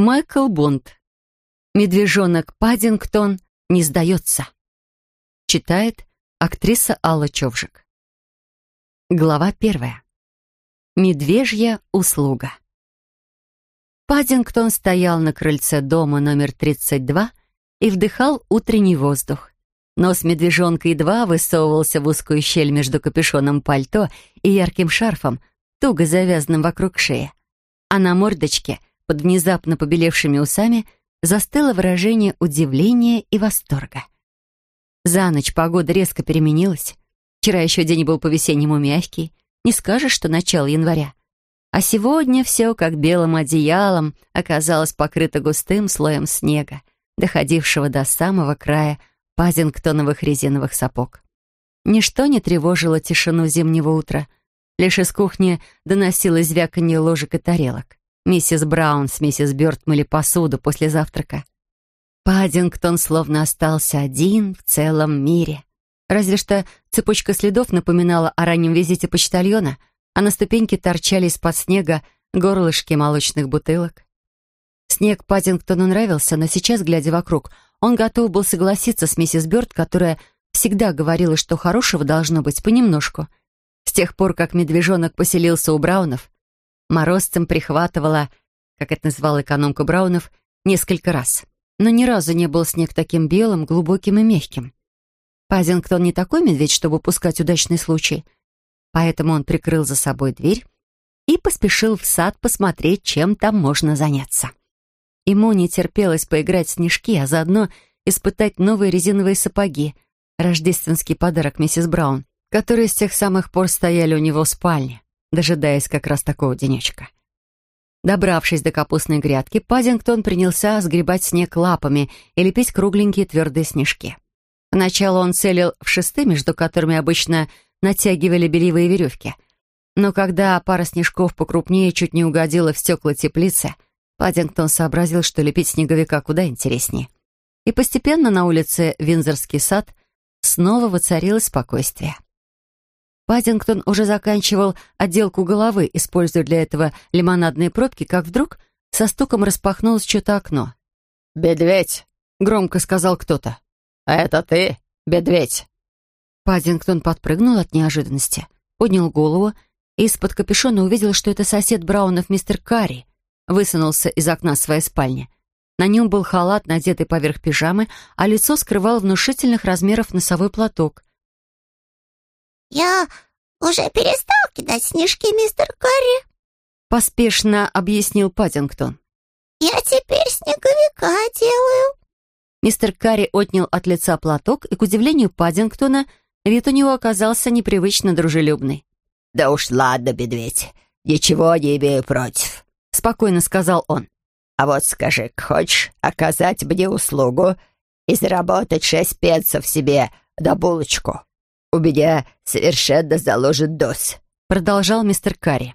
Майкл Бонд. Медвежонок Паддингтон не сдается. Читает актриса Алла Човжик. Глава первая. Медвежья услуга. Паддингтон стоял на крыльце дома номер 32 и вдыхал утренний воздух. Нос медвежонка едва высовывался в узкую щель между капюшоном пальто и ярким шарфом, туго завязанным вокруг шеи. А на мордочке, под внезапно побелевшими усами, застыло выражение удивления и восторга. За ночь погода резко переменилась. Вчера еще день был по-весеннему мягкий. Не скажешь, что начало января. А сегодня все, как белым одеялом, оказалось покрыто густым слоем снега, доходившего до самого края пазингтоновых резиновых сапог. Ничто не тревожило тишину зимнего утра. Лишь из кухни доносилось звяканье ложек и тарелок. Миссис Браун с миссис Бёрд мыли посуду после завтрака. Паддингтон словно остался один в целом мире. Разве что цепочка следов напоминала о раннем визите почтальона, а на ступеньке торчали из-под снега горлышки молочных бутылок. Снег Паддингтону нравился, но сейчас, глядя вокруг, он готов был согласиться с миссис Бёрд, которая всегда говорила, что хорошего должно быть понемножку. С тех пор, как медвежонок поселился у Браунов, морозцем прихватывала, как это называла экономка Браунов, несколько раз. Но ни разу не был снег таким белым, глубоким и мягким. Пазингтон не такой медведь, чтобы пускать удачный случай. Поэтому он прикрыл за собой дверь и поспешил в сад посмотреть, чем там можно заняться. Ему не терпелось поиграть в снежки, а заодно испытать новые резиновые сапоги, рождественский подарок миссис Браун, которые с тех самых пор стояли у него в спальне, дожидаясь как раз такого денечка. Добравшись до капустной грядки, Пазингтон принялся сгребать снег лапами и лепить кругленькие твердые снежки. Поначалу он целил в шесты, между которыми обычно натягивали бельевые веревки. Но когда пара снежков покрупнее чуть не угодила в стекла теплицы — Паддингтон сообразил, что лепить снеговика куда интереснее. И постепенно на улице Винзорский сад снова воцарилось спокойствие. Паддингтон уже заканчивал отделку головы, используя для этого лимонадные пробки, как вдруг со стуком распахнулось что-то окно. «Бедведь!» — громко сказал кто-то. «А это ты, Бедведь!» Паддингтон подпрыгнул от неожиданности, поднял голову и из-под капюшона увидел, что это сосед Браунов мистер Карри, высунулся из окна своей спальни. На нем был халат, надетый поверх пижамы, а лицо скрывал внушительных размеров носовой платок. «Я уже перестал кидать снежки, мистер Карри», — поспешно объяснил Паддингтон. «Я теперь снеговика делаю». Мистер Карри отнял от лица платок, и, к удивлению Паддингтона, вид у него оказался непривычно дружелюбный. «Да уж ладно, медведь, ничего не имею против спокойно сказал он. «А вот скажи, хочешь оказать мне услугу и заработать шесть пенсов себе на булочку? У меня совершенно заложен дос», — продолжал мистер Карри.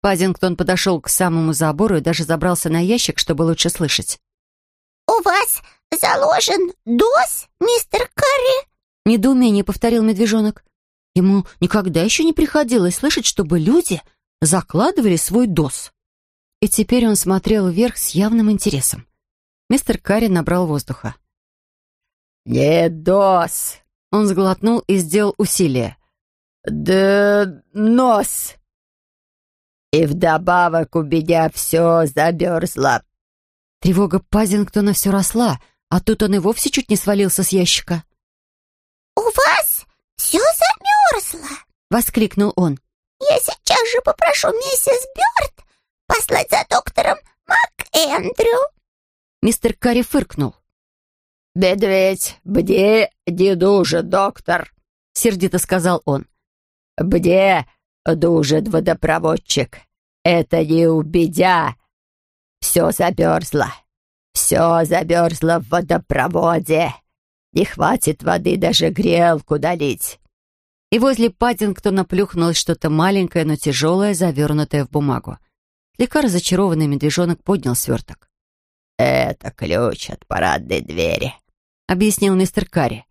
Пазингтон подошел к самому забору и даже забрался на ящик, чтобы лучше слышать. «У вас заложен дос, мистер Карри?» Недоумение повторил медвежонок. Ему никогда еще не приходилось слышать, чтобы люди закладывали свой дос. И теперь он смотрел вверх с явным интересом. Мистер Карри набрал воздуха. «Нет, дос!» Он сглотнул и сделал усилие. «Да нос!» «И вдобавок у меня все замерзло!» Тревога Пазингтона все росла, а тут он и вовсе чуть не свалился с ящика. «У вас все замерзло!» — воскликнул он. «Я сейчас же попрошу миссис Бёрд послать за доктором МакЭндрю?» Мистер Карри фыркнул. «Медведь, где не нужен доктор?» — сердито сказал он. «Где нужен водопроводчик? Это не убедя. Все замерзло. Все замерзло в водопроводе. Не хватит воды даже грелку долить». И возле Паддингтона плюхнулось что-то маленькое, но тяжелое, завернутое в бумагу. Слегка разочарованный медвежонок поднял сверток. «Это ключ от парадной двери», — объяснил мистер Карри.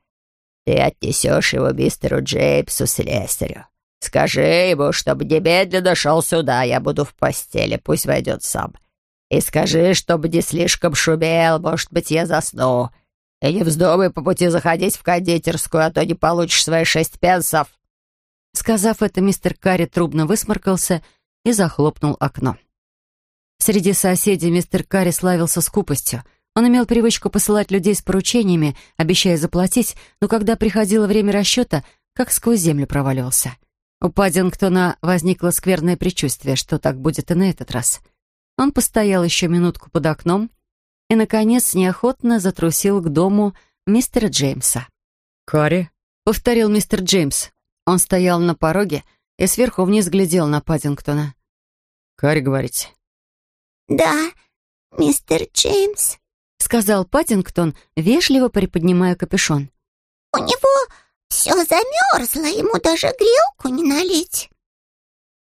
«Ты отнесешь его мистеру Джеймсу слесарю. Скажи ему, чтобы немедленно шел сюда, я буду в постели, пусть войдет сам. И скажи, чтобы не слишком шумел, может быть, я засну. И не вздумай по пути заходить в кондитерскую, а то не получишь свои шесть пенсов». Сказав это, мистер Карри трубно высморкался и захлопнул окно. Среди соседей мистер Карри славился скупостью. Он имел привычку посылать людей с поручениями, обещая заплатить, но когда приходило время расчета, как сквозь землю проваливался. У Паддингтона возникло скверное предчувствие, что так будет и на этот раз. Он постоял еще минутку под окном и, наконец, неохотно затрусил к дому мистера Джеймса. «Карри?» — повторил мистер Джеймс. Он стоял на пороге и сверху вниз глядел на Паддингтона. «Карри, говорите?» «Да, мистер Джеймс», — сказал Паддингтон, вежливо приподнимая капюшон. «У него все замерзло, ему даже грелку не налить».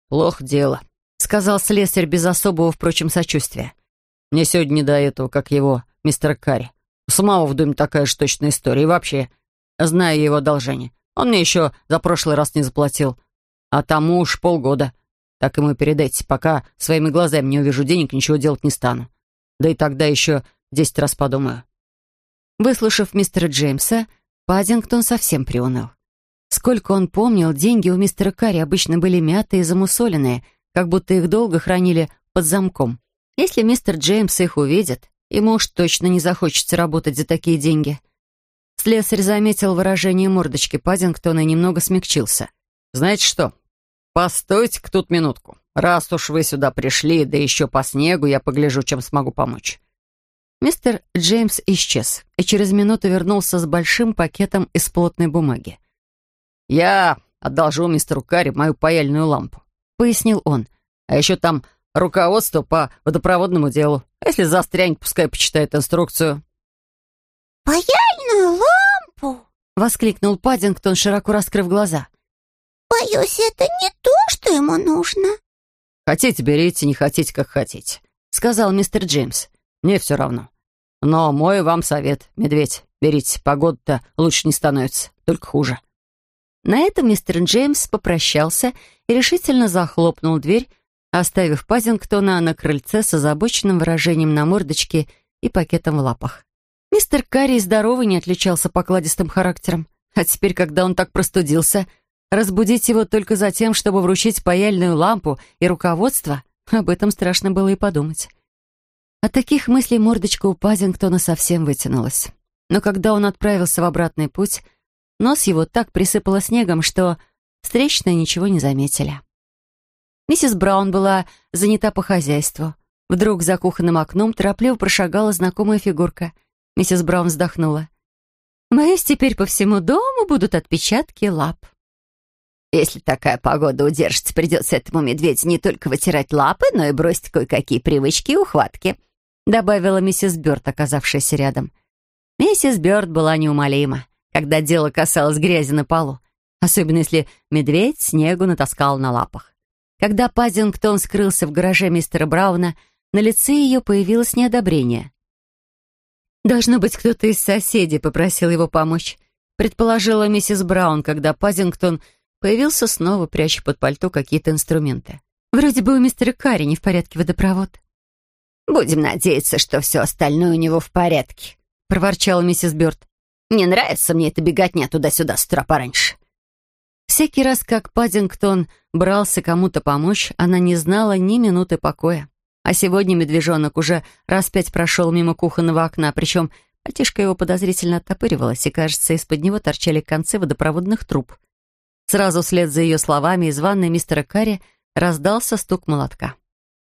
«Плохо дело», — сказал слесарь без особого, впрочем, сочувствия. «Мне сегодня не до этого, как его, мистера Карри. У самого в доме такая же точная история. И вообще, знаю его одолжение. Он мне еще за прошлый раз не заплатил. А тому уж полгода. Так ему передайте. Пока своими глазами не увижу денег, ничего делать не стану. Да и тогда еще десять раз подумаю». Выслушав мистера Джеймса, Паддингтон совсем приуныл. Сколько он помнил, деньги у мистера Карри обычно были мятые и замусоленные, как будто их долго хранили под замком. Если мистер Джеймс их увидит, ему уж точно не захочется работать за такие деньги. Слесарь заметил выражение мордочки Паддингтона и немного смягчился. «Знаете что? Постойте-ка тут минутку. Раз уж вы сюда пришли, да еще по снегу, я погляжу, чем смогу помочь. Мистер Джеймс исчез и через минуту вернулся с большим пакетом из плотной бумаги. «Я одолжил мистеру Карри мою паяльную лампу», — пояснил он. «А еще там руководство по водопроводному делу. Если застрянет, пускай почитает инструкцию». «Паяльную лампу?» — воскликнул Паддингтон, широко раскрыв глаза. «Боюсь, это не то, что ему нужно». «Хотите, берите, не хотите, как хотите», — сказал мистер Джеймс. Мне все равно. Но мой вам совет, медведь, берите, погода-то лучше не становится, только хуже». На этом мистер Джеймс попрощался и решительно захлопнул дверь, оставив Пазингтона на крыльце с озабоченным выражением на мордочке и пакетом в лапах. Мистер Карри здоровый не отличался покладистым характером, а теперь, когда он так простудился, разбудить его только за тем, чтобы вручить паяльную лампу и руководство, об этом страшно было и подумать. От таких мыслей мордочка у Пазингтона совсем вытянулась. Но когда он отправился в обратный путь, нос его так присыпало снегом, что встречные ничего не заметили. Миссис Браун была занята по хозяйству. Вдруг за кухонным окном торопливо прошагала знакомая фигурка. Миссис Браун вздохнула. «Боюсь, теперь по всему дому будут отпечатки лап». «Если такая погода удержится, придется этому медведю не только вытирать лапы, но и бросить кое-какие привычки и ухватки», добавила миссис Бёрд, оказавшаяся рядом. Миссис Бёрд была неумолима, когда дело касалось грязи на полу, особенно если медведь снегу натаскал на лапах. Когда Пазингтон скрылся в гараже мистера Брауна, на лице ее появилось неодобрение. «Должно быть, кто-то из соседей попросил его помочь», предположила миссис Браун, когда Пазингтон появился снова, пряча под пальто какие-то инструменты. «Вроде бы у мистера Карри не в порядке водопровод». «Будем надеяться, что все остальное у него в порядке», — проворчала миссис Бёрд. «Не нравится мне эта беготня туда-сюда с утра пораньше». Всякий раз, как Паддингтон брался кому-то помочь, она не знала ни минуты покоя. А сегодня медвежонок уже раз пять прошел мимо кухонного окна, причем пальтишко его подозрительно оттопыривалось, и, кажется, из-под него торчали концы водопроводных труб. Сразу вслед за ее словами из ванной мистера Карри раздался стук молотка.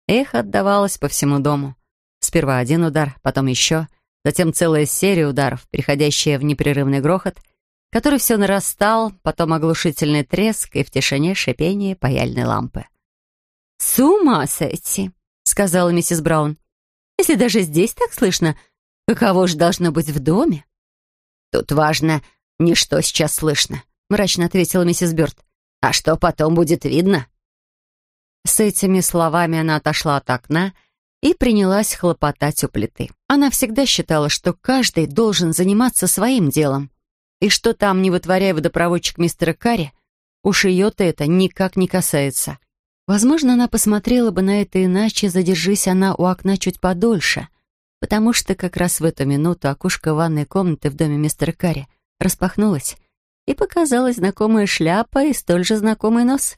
Эхо отдавалось по всему дому. Сперва один удар, потом еще, затем целая серия ударов, переходящая в непрерывный грохот, который все нарастал, потом оглушительный треск и в тишине шипение паяльной лампы. «С ума сойти!» — сказала миссис Браун. «Если даже здесь так слышно, каково же должно быть в доме?» «Тут важно не что сейчас слышно», — мрачно ответила миссис Бёрд. «А что потом будет видно?» С этими словами она отошла от окна и принялась хлопотать у плиты. Она всегда считала, что каждый должен заниматься своим делом. И что там не вытворяя водопроводчик мистера Карри, уж ее-то это никак не касается. Возможно, она посмотрела бы на это иначе, задержись она у окна чуть подольше, потому что как раз в эту минуту окошко ванной комнаты в доме мистера Карри распахнулось, и показалась знакомая шляпа и столь же знакомый нос.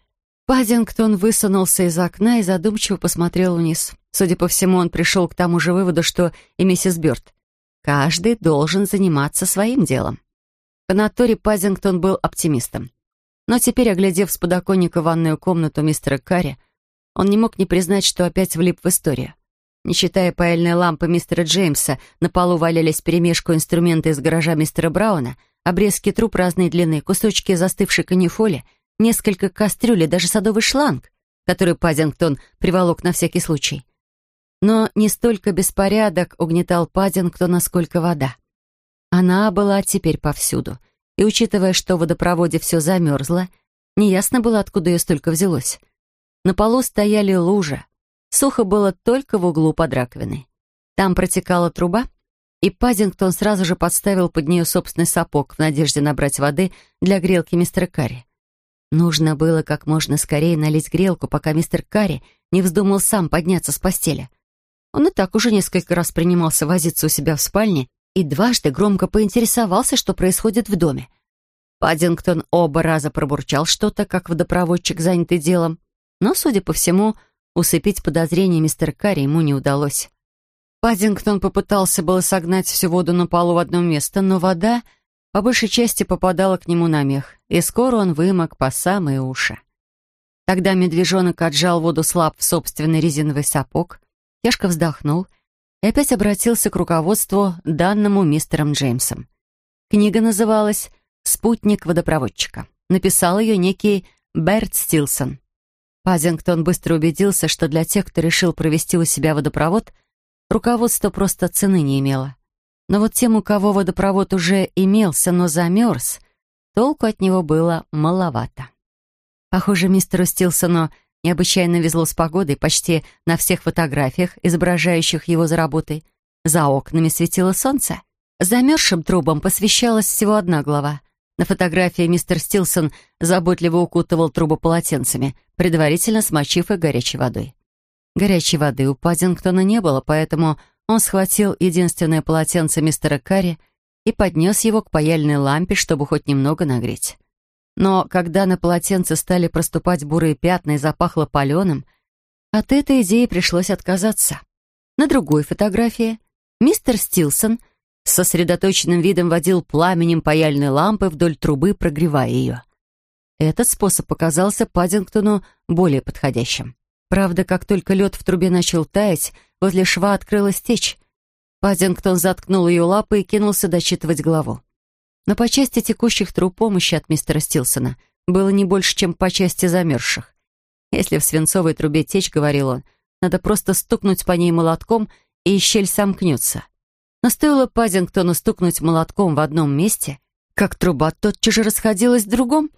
Паддингтон высунулся из окна и задумчиво посмотрел вниз. Судя по всему, он пришел к тому же выводу, что и миссис Бёрд. Каждый должен заниматься своим делом. По натуре Паддингтон был оптимистом. Но теперь, оглядев с подоконника ванную комнату мистера Карри, он не мог не признать, что опять влип в историю. Не считая паяльной лампы мистера Джеймса, на полу валялись перемешку инструменты из гаража мистера Брауна, обрезки труб разной длины, кусочки застывшей канифоли, несколько кастрюль и даже садовый шланг, который Паддингтон приволок на всякий случай. Но не столько беспорядок угнетал Паддингтона, сколько вода. Она была теперь повсюду — и учитывая, что в водопроводе все замерзло, неясно было, откуда ее столько взялось. На полу стояли лужи. Сухо было только в углу под раковиной. Там протекала труба, и Паддингтон сразу же подставил под нее собственный сапог в надежде набрать воды для грелки мистера Карри. Нужно было как можно скорее налить грелку, пока мистер Карри не вздумал сам подняться с постели. Он и так уже несколько раз принимался возиться у себя в спальне и дважды громко поинтересовался, что происходит в доме. Паддингтон оба раза пробурчал что-то, как водопроводчик, занятый делом, но, судя по всему, усыпить подозрения мистера Карри ему не удалось. Паддингтон попытался было согнать всю воду на полу в одно место, но вода по большей части попадала к нему на мех, и скоро он вымок по самые уши. Тогда медвежонок отжал воду слаб в собственный резиновый сапог, тяжко вздохнул — и опять обратился к руководству, данному мистером Джеймсом. Книга называлась «Спутник водопроводчика». Написал ее некий Берт Стилсон. Пазингтон быстро убедился, что для тех, кто решил провести у себя водопровод, руководство просто цены не имело. Но вот тем, у кого водопровод уже имелся, но замерз, толку от него было маловато. Похоже, мистеру Стилсону Необычайно везло с погодой почти на всех фотографиях, изображающих его за работой. За окнами светило солнце. Замерзшим трубам посвящалась всего одна глава. На фотографии мистер Стилсон заботливо укутывал трубы полотенцами, предварительно смочив их горячей водой. Горячей воды у Паддингтона не было, поэтому он схватил единственное полотенце мистера Карри и поднес его к паяльной лампе, чтобы хоть немного нагреть. Но когда на полотенце стали проступать бурые пятна и запахло паленым, от этой идеи пришлось отказаться. На другой фотографии мистер Стилсон с сосредоточенным видом водил пламенем паяльной лампы вдоль трубы, прогревая ее. Этот способ показался Паддингтону более подходящим. Правда, как только лед в трубе начал таять, возле шва открылась течь. Паддингтон заткнул ее лапы и кинулся дочитывать главу. Но по части текущих труб помощи от мистера Стилсона было не больше, чем по части замерзших. Если в свинцовой трубе течь, говорил он, надо просто стукнуть по ней молотком, и щель сомкнется. Но стоило Паддингтону стукнуть молотком в одном месте, как труба тотчас же расходилась в другом,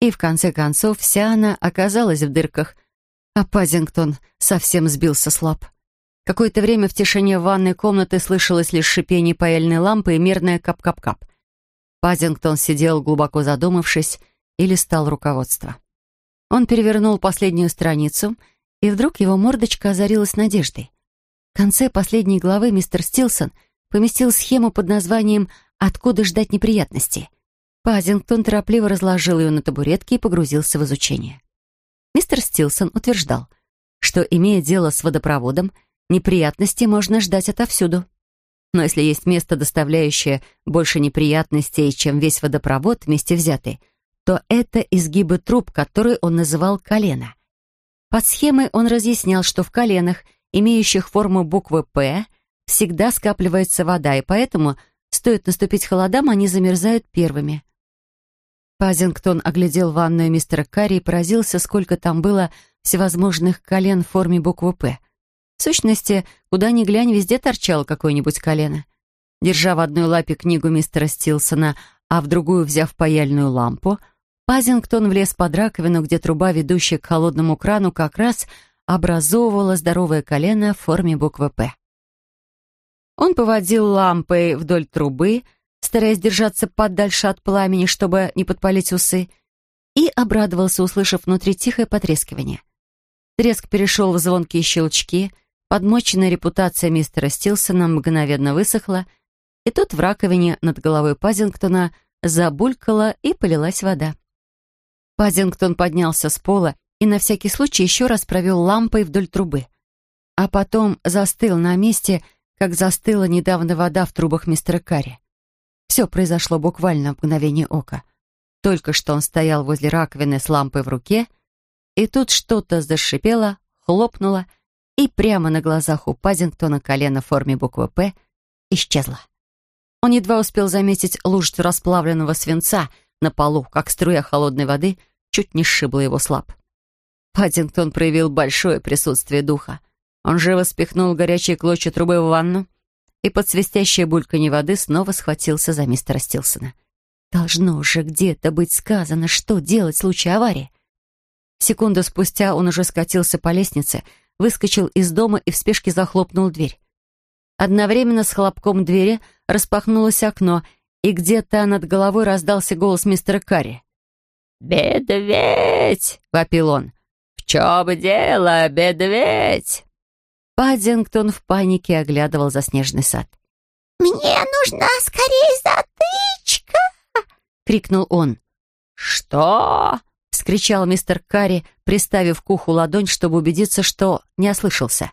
и в конце концов вся она оказалась в дырках, а Паддингтон совсем сбился с лап. Какое-то время в тишине ванной комнаты слышалось лишь шипение паяльной лампы и мерное кап-кап-кап — Паддингтон сидел, глубоко задумавшись, и листал руководство. Он перевернул последнюю страницу, и вдруг его мордочка озарилась надеждой. В конце последней главы мистер Стилсон поместил схему под названием «Откуда ждать неприятностей». Паддингтон торопливо разложил ее на табуретке и погрузился в изучение. Мистер Стилсон утверждал, что, имея дело с водопроводом, неприятности можно ждать отовсюду. Но если есть место, доставляющее больше неприятностей, чем весь водопровод вместе взятый, то это изгибы труб, которые он называл колено. Под схемой он разъяснял, что в коленах, имеющих форму буквы «П», всегда скапливается вода, и поэтому, стоит наступить холодам, они замерзают первыми. Пазингтон оглядел ванную мистера Карри и поразился, сколько там было всевозможных колен в форме буквы «П». В сущности, куда ни глянь, везде торчало какое-нибудь колено. Держа в одной лапе книгу мистера Стилсона, а в другую взяв паяльную лампу, Пазингтон влез под раковину, где труба, ведущая к холодному крану, как раз образовывала здоровое колено в форме буквы «П». Он поводил лампой вдоль трубы, стараясь держаться подальше от пламени, чтобы не подпалить усы, и обрадовался, услышав внутри тихое потрескивание. Треск перешел в звонкие щелчки, подмоченная репутация мистера Стилсона мгновенно высохла, и тут в раковине над головой Пазингтона забулькала и полилась вода. Пазингтон поднялся с пола и на всякий случай еще раз провел лампой вдоль трубы, а потом застыл на месте, как застыла недавно вода в трубах мистера Карри. Все произошло буквально в мгновение ока. Только что он стоял возле раковины с лампой в руке, и тут что-то зашипело, хлопнуло, и прямо на глазах у Пазингтона колено в форме буквы «П» исчезло. Он едва успел заметить лужицу расплавленного свинца на полу, как струя холодной воды чуть не сшибла его слаб. Паддингтон проявил большое присутствие духа. Он живо спихнул горячие клочья трубы в ванну и под свистящее бульканье воды снова схватился за мистера Стилсона. Должно же где-то быть сказано, что делать в случае аварии. Секунду спустя он уже скатился по лестнице, выскочил из дома и в спешке захлопнул дверь. Одновременно с хлопком двери распахнулось окно, и где-то над головой раздался голос мистера Карри. «Медведь!» — вопил он. «В чем дело, медведь?» Паддингтон в панике оглядывал заснеженный сад. «Мне нужна скорее затычка!» — крикнул он. «Что?» — вскричал мистер Карри, приставив к уху ладонь, чтобы убедиться, что не ослышался.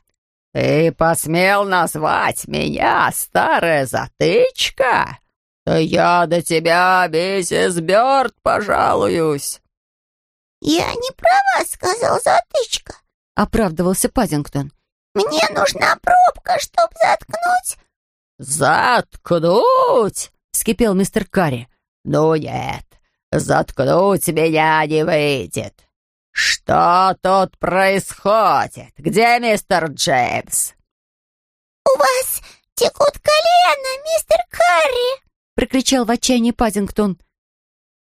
«Ты посмел назвать меня старая затычка? Да я до тебя, миссис Бёрд, пожалуюсь!» «Я не права», — сказал затычка, — оправдывался Паддингтон. «Мне нужна пробка, чтобы заткнуть». «Заткнуть?» — вскипел мистер Карри. «Ну нет, заткнуть меня не выйдет. «Что тут происходит? Где мистер Джеймс?» «У вас текут колено, мистер Карри!» — прокричал в отчаянии Паддингтон.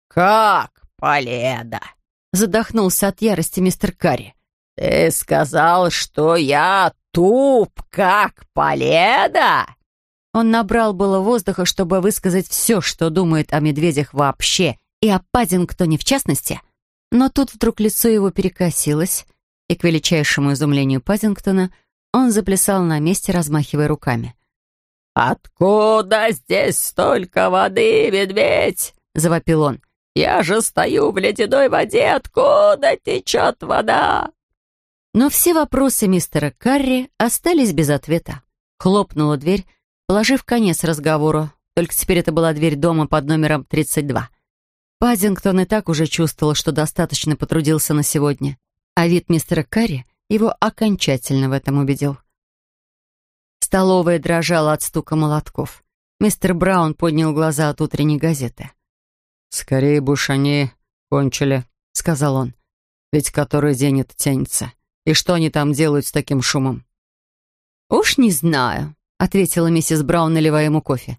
«Как полено?» — задохнулся от ярости мистер Карри. «Ты сказал, что я туп, как полено?» Он набрал было воздуха, чтобы высказать все, что думает о медведях вообще, и о Паддингтоне в частности — но тут вдруг лицо его перекосилось, и, к величайшему изумлению Пазингтона, он заплясал на месте, размахивая руками. «Откуда здесь столько воды, медведь?» — завопил он. «Я же стою в ледяной воде, откуда течет вода?» Но все вопросы мистера Карри остались без ответа. Хлопнула дверь, положив конец разговору. Только теперь это была дверь дома под номером 32. Паддингтон и так уже чувствовал, что достаточно потрудился на сегодня, а вид мистера Карри его окончательно в этом убедил. Столовая дрожала от стука молотков. Мистер Браун поднял глаза от утренней газеты. «Скорее бы уж они кончили», — сказал он. «Ведь который день это тянется. И что они там делают с таким шумом?» «Уж не знаю», — ответила миссис Браун, наливая ему кофе.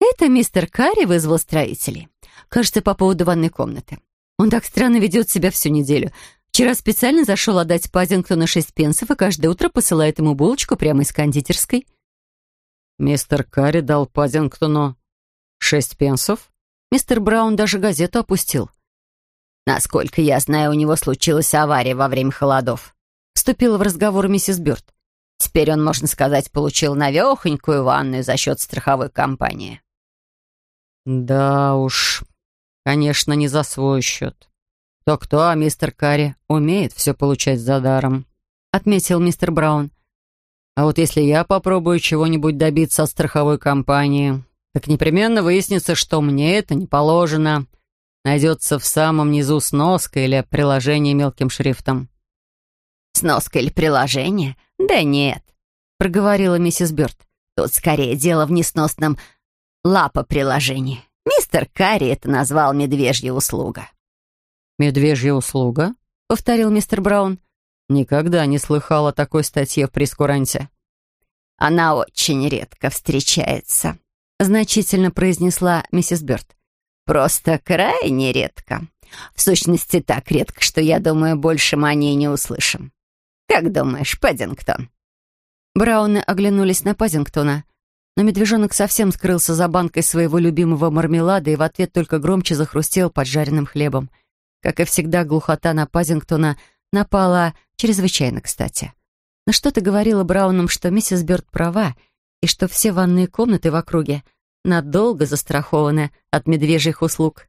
«Это мистер Карри вызвал строителей. Кажется, по поводу ванной комнаты. Он так странно ведет себя всю неделю. Вчера специально зашел отдать Паддингтону шесть пенсов и каждое утро посылает ему булочку прямо из кондитерской. «Мистер Карри дал Паддингтону шесть пенсов?» Мистер Браун даже газету опустил. «Насколько я знаю, у него случилась авария во время холодов», вступила в разговор миссис Бёрд. «Теперь он, можно сказать, получил навехонькую ванную за счет страховой компании». «Да уж, конечно, не за свой счет. Кто-кто, а мистер Карри умеет все получать за даром», — отметил мистер Браун. «А вот если я попробую чего-нибудь добиться от страховой компании, так непременно выяснится, что мне это не положено. Найдется в самом низу сноска или приложение мелким шрифтом». «Сноска или приложение? Да нет», — проговорила миссис Бёрд. «Тут скорее дело в несносном лапа приложение. Мистер Карри это назвал медвежья услуга. «Медвежья услуга?» — повторил мистер Браун. «Никогда не слыхал о такой статье в прескуранте». «Она очень редко встречается», — значительно произнесла миссис Бёрд. «Просто крайне редко. В сущности, так редко, что, я думаю, больше мы о ней не услышим. Как думаешь, Паддингтон?» Брауны оглянулись на Паддингтона — но медвежонок совсем скрылся за банкой своего любимого мармелада и в ответ только громче захрустел поджаренным хлебом. Как и всегда, глухота на Пазингтона напала Чрезвычайно кстати. Но что-то говорило Браунам, что миссис Бёрд права, и что все ванные комнаты в округе надолго застрахованы от медвежьих услуг.